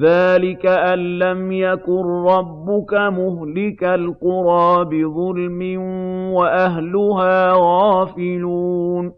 ذَٰلِكَ أَن لَّمْ يَكُن رَّبُّكَ مُهْلِكَ الْقُرَىٰ بِظُلْمٍ وَأَهْلُهَا غَافِلُونَ